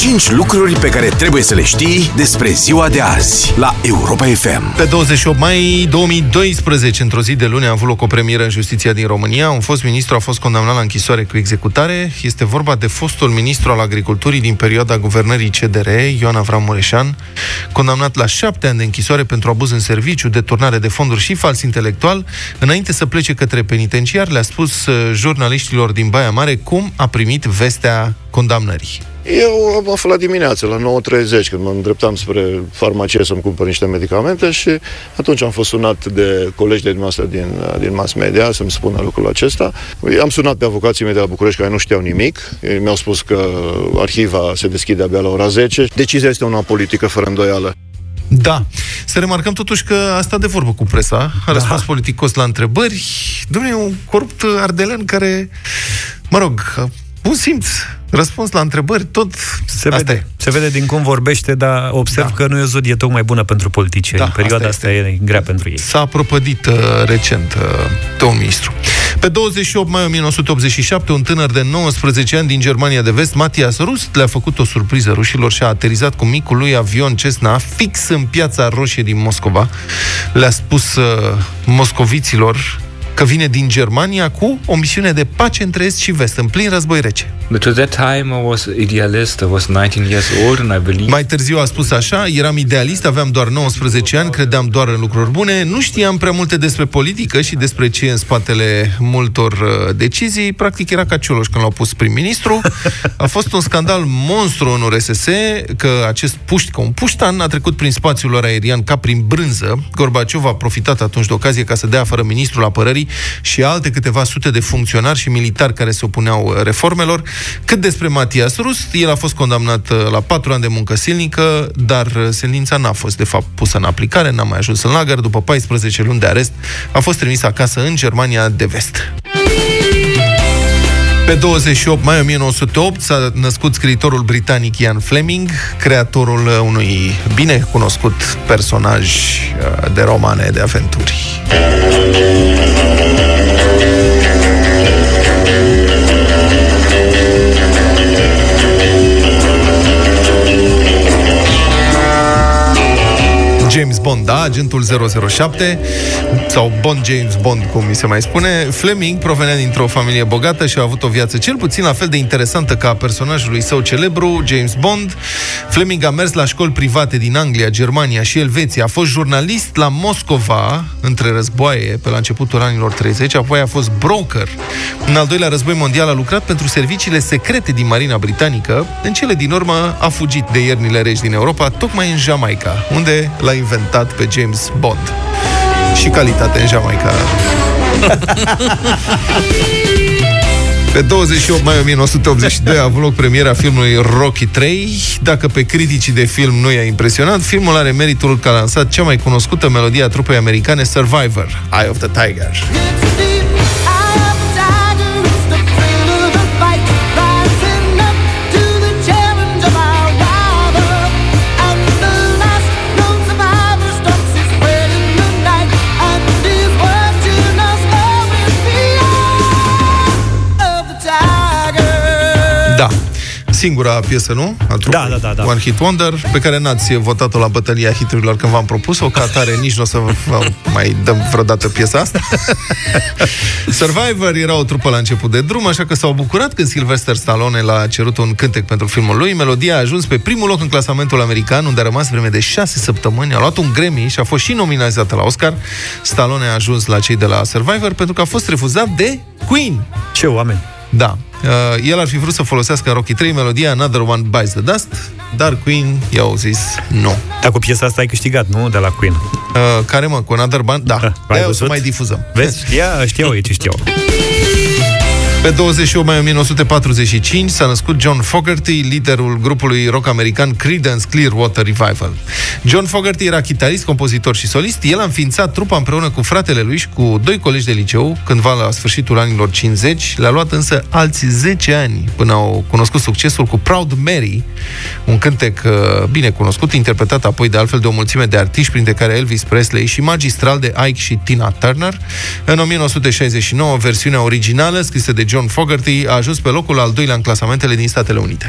5 lucruri pe care trebuie să le știi despre ziua de azi la Europa FM. Pe 28 mai 2012, într-o zi de luni, a avut loc o premieră în justiția din România. Un fost ministru a fost condamnat la închisoare cu executare. Este vorba de fostul ministru al agriculturii din perioada guvernării CDR, Ioan Avram Mureșan, condamnat la șapte ani de închisoare pentru abuz în serviciu, deturnare de fonduri și fals intelectual. Înainte să plece către penitenciar, le-a spus uh, jurnaliștilor din Baia Mare cum a primit vestea condamnării. Eu am aflat dimineața, la 9.30, când mă îndreptam spre farmacie să-mi cumpăr niște medicamente și atunci am fost sunat de colegi de noastră din, din mass media să-mi spună lucrul acesta. Am sunat pe avocații mei de la București care nu știau nimic. Ei mi-au spus că arhiva se deschide abia la ora 10. Decizia este una politică, fără îndoială. Da. Să remarcăm totuși că a stat de vorbă cu presa, a răspuns da. politicos la întrebări. Domnule, un corupt ardelen care, mă rog, bun simț, răspuns la întrebări, tot se asta vede, e. Se vede din cum vorbește, dar observ da. că nu e o zodie tocmai bună pentru politicieni. Da, Perioada asta, asta e grea pentru ei. S-a propădit uh, recent uh, domnul ministru. Pe 28 mai 1987, un tânăr de 19 ani din Germania de Vest, Matias Rust, le-a făcut o surpriză rușilor și a aterizat cu micul lui avion Cessna fix în piața roșie din Moscova. Le-a spus uh, moscoviților că vine din Germania cu o misiune de pace între Est și Vest, în plin război rece. But at that time I was idealist, I was 19 years old and I believe... Mai târziu a spus așa, eram idealist, aveam doar 19 ani, credeam doar în lucruri bune, nu știam prea multe despre politică și despre ce e în spatele multor uh, decizii, practic era ca Cioloș când l-au pus prim-ministru. A fost un scandal monstru în URSS că acest puști, ca un puștan, a trecut prin spațiul lor aerian ca prin brânză. Gorbaciov a profitat atunci de ocazie ca să dea fără ministrul apărării și alte câteva sute de funcționari și militari care se opuneau uh, reformelor. Cât despre Matias Rus, el a fost condamnat uh, la patru ani de muncă silnică, dar uh, sentința n-a fost de fapt pusă în aplicare, n-a mai ajuns în lagăr. După 14 luni de arest, a fost trimis acasă în Germania de vest. Pe 28 mai 1908 s-a născut scriitorul britanic Ian Fleming, creatorul unui bine cunoscut personaj de romane de aventuri. James Bond, da, agentul 007 sau Bond James Bond, cum mi se mai spune. Fleming provenea dintr-o familie bogată și a avut o viață cel puțin la fel de interesantă ca personajului său celebru, James Bond. Fleming a mers la școli private din Anglia, Germania și Elveția. A fost jurnalist la Moscova între războaie pe la începutul anilor 30, apoi a fost broker. În al doilea război mondial a lucrat pentru serviciile secrete din Marina Britanică. În cele din urmă a fugit de iernile regi din Europa, tocmai în Jamaica, unde l-a inventat pe James Bond. Și calitate în Jamaica. Pe 28 mai 1982 a avut loc premiera filmului Rocky 3. Dacă pe criticii de film nu i-a impresionat, filmul are meritul că a lansat cea mai cunoscută melodie a trupei americane Survivor, Eye of the Tiger. Singura piesă, nu? A da, da, da, da. One Hit Wonder, pe care n-ați votat-o la bătălia hiturilor când v-am propus-o, ca atare nici nu o să vă mai dăm vreodată piesa asta. Survivor era o trupă la început de drum, așa că s-au bucurat când Sylvester Stallone l-a cerut un cântec pentru filmul lui. Melodia a ajuns pe primul loc în clasamentul american, unde a rămas vreme de șase săptămâni, a luat un Grammy și a fost și nominalizată la Oscar. Stallone a ajuns la cei de la Survivor pentru că a fost refuzat de Queen. Ce oameni! Da. Uh, el ar fi vrut să folosească în Rocky 3 melodia Another One Bites the Dust, dar Queen i-au zis nu. Dar cu piesa asta ai câștigat, nu? De la Queen. Uh, care mă? Cu Another Band? Da. da de o să mai difuzăm. Vezi? Știa, știau ei ce știau. Pe 28 mai 1945 s-a născut John Fogerty, liderul grupului rock american Creedence Clearwater Revival. John Fogerty era chitarist, compozitor și solist. El a înființat trupa împreună cu fratele lui și cu doi colegi de liceu, cândva la sfârșitul anilor 50. Le-a luat însă alți 10 ani până au cunoscut succesul cu Proud Mary, un cântec uh, bine cunoscut, interpretat apoi de altfel de o mulțime de artiști, printre care Elvis Presley și magistral de Ike și Tina Turner. În 1969, versiunea originală, scrisă de John Fogerty a ajuns pe locul al doilea în clasamentele din Statele Unite.